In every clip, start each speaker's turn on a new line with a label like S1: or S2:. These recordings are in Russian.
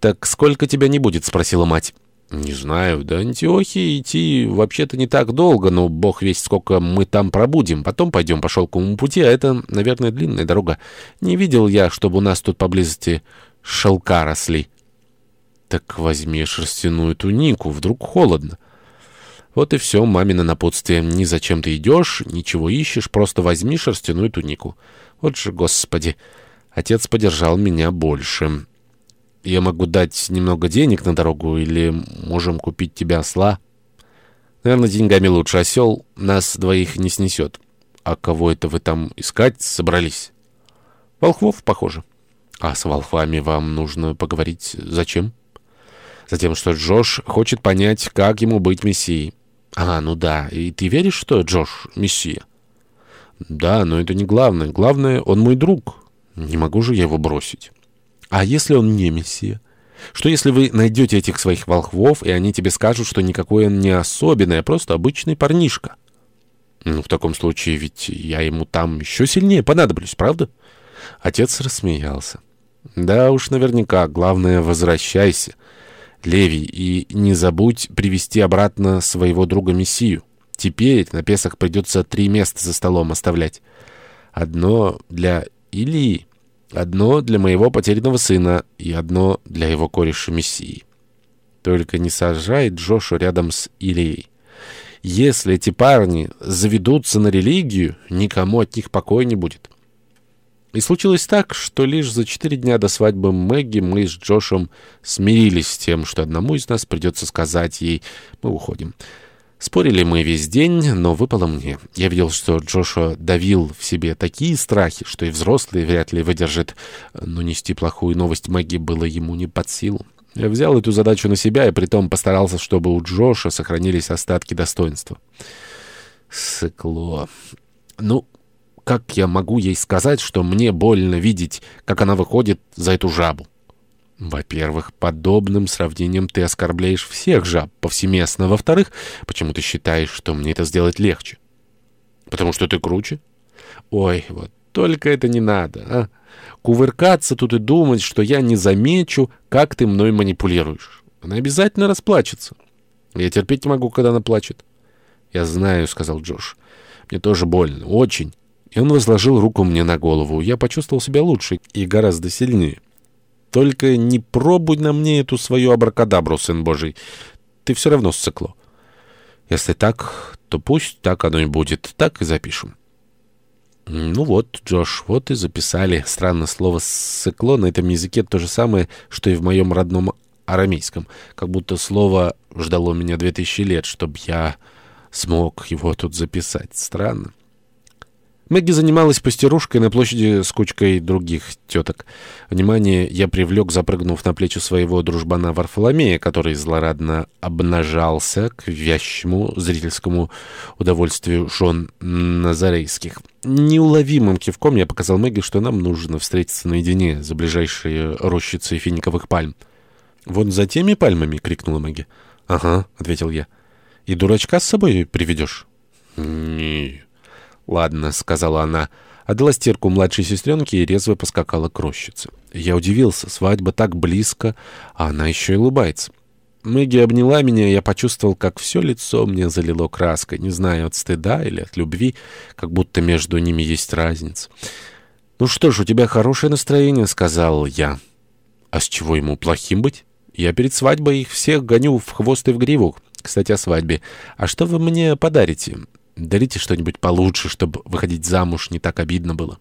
S1: «Так сколько тебя не будет?» — спросила мать. «Не знаю. До Антиохии идти вообще-то не так долго, но бог весть, сколько мы там пробудем. Потом пойдем по шелковому пути, а это, наверное, длинная дорога. Не видел я, чтобы у нас тут поблизости шелка росли». «Так возьми шерстяную тунику, вдруг холодно». Вот и все, мамино напутствие. Ни зачем ты идешь, ничего ищешь, просто возьми шерстяную тунику. Вот же, господи, отец поддержал меня больше». Я могу дать немного денег на дорогу или можем купить тебе осла. Наверное, деньгами лучше. Осел нас двоих не снесет. А кого это вы там искать собрались? Волхвов, похоже. А с волхвами вам нужно поговорить зачем? Затем, что Джош хочет понять, как ему быть мессией. А, ну да. И ты веришь, что Джош мессия? Да, но это не главное. Главное, он мой друг. Не могу же я его бросить. А если он не мессия? Что если вы найдете этих своих волхвов, и они тебе скажут, что никакой он не особенный, а просто обычный парнишка? Ну, в таком случае ведь я ему там еще сильнее понадоблюсь, правда? Отец рассмеялся. Да уж наверняка, главное, возвращайся, Левий, и не забудь привести обратно своего друга Мессию. Теперь на Песах придется три места за столом оставлять. Одно для Илии, Одно для моего потерянного сына и одно для его кореша Мессии. Только не сажай Джошу рядом с Илией. Если эти парни заведутся на религию, никому от них покоя не будет. И случилось так, что лишь за четыре дня до свадьбы Мэгги мы с Джошем смирились с тем, что одному из нас придется сказать ей «мы уходим». Спорили мы весь день, но выпало мне. Я видел, что Джошуа давил в себе такие страхи, что и взрослый вряд ли выдержит, но нести плохую новость Мэгги было ему не под силу. Я взял эту задачу на себя и притом постарался, чтобы у Джоша сохранились остатки достоинства. Сыкло. Ну, как я могу ей сказать, что мне больно видеть, как она выходит за эту жабу? Во-первых, подобным сравнением ты оскорбляешь всех жаб повсеместно. Во-вторых, почему ты считаешь, что мне это сделать легче? Потому что ты круче? Ой, вот только это не надо, а? Кувыркаться тут и думать, что я не замечу, как ты мной манипулируешь. Она обязательно расплачется. Я терпеть не могу, когда она плачет. Я знаю, — сказал Джош. Мне тоже больно, очень. И он возложил руку мне на голову. Я почувствовал себя лучше и гораздо сильнее. Только не пробуй на мне эту свою абракадабру, сын Божий. Ты все равно ссыкло. Если так, то пусть так оно и будет. Так и запишем. Ну вот, Джош, вот и записали. Странное слово «ссыкло» на этом языке то же самое, что и в моем родном арамейском. Как будто слово ждало меня две тысячи лет, чтобы я смог его тут записать. Странно. Мэгги занималась пастерушкой на площади с кучкой других теток. Внимание я привлек, запрыгнув на плечи своего дружбана Варфоломея, который злорадно обнажался к вящему зрительскому удовольствию жен Назарейских. Неуловимым кивком я показал Мэгги, что нам нужно встретиться наедине за ближайшие рощицы финиковых пальм. «Вон за теми пальмами!» — крикнула Мэгги. «Ага», — ответил я. «И дурачка с собой приведешь?» «Ладно», — сказала она, отдала стирку младшей сестренке и резво поскакала к рощице. Я удивился, свадьба так близко, а она еще и улыбается. Мэгги обняла меня, я почувствовал, как все лицо мне залило краской, не знаю, от стыда или от любви, как будто между ними есть разница. «Ну что ж, у тебя хорошее настроение», — сказал я. «А с чего ему плохим быть? Я перед свадьбой их всех гоню в хвост и в гриву. Кстати, о свадьбе. А что вы мне подарите? Дарите что-нибудь получше, чтобы выходить замуж не так обидно было».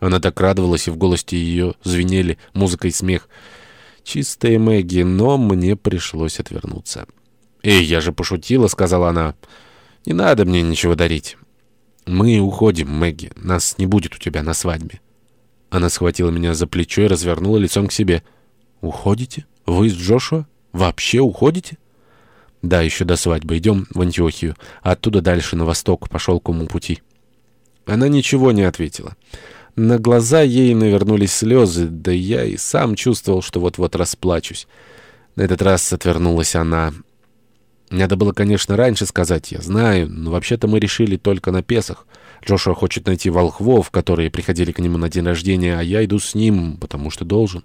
S1: Она так радовалась, и в голосе ее звенели музыка и смех. Чистая Мэгги, но мне пришлось отвернуться. «Эй, я же пошутила», — сказала она. «Не надо мне ничего дарить». «Мы уходим, Мэгги. Нас не будет у тебя на свадьбе». Она схватила меня за плечо и развернула лицом к себе. «Уходите? Вы с Джошуа? Вообще уходите?» Да, еще до свадьбы. Идем в Антиохию. Оттуда дальше на восток, по шелковому пути. Она ничего не ответила. На глаза ей навернулись слезы, да я и сам чувствовал, что вот-вот расплачусь. На этот раз отвернулась она. Надо было, конечно, раньше сказать, я знаю, но вообще-то мы решили только на Песах. Джошуа хочет найти волхвов, которые приходили к нему на день рождения, а я иду с ним, потому что должен.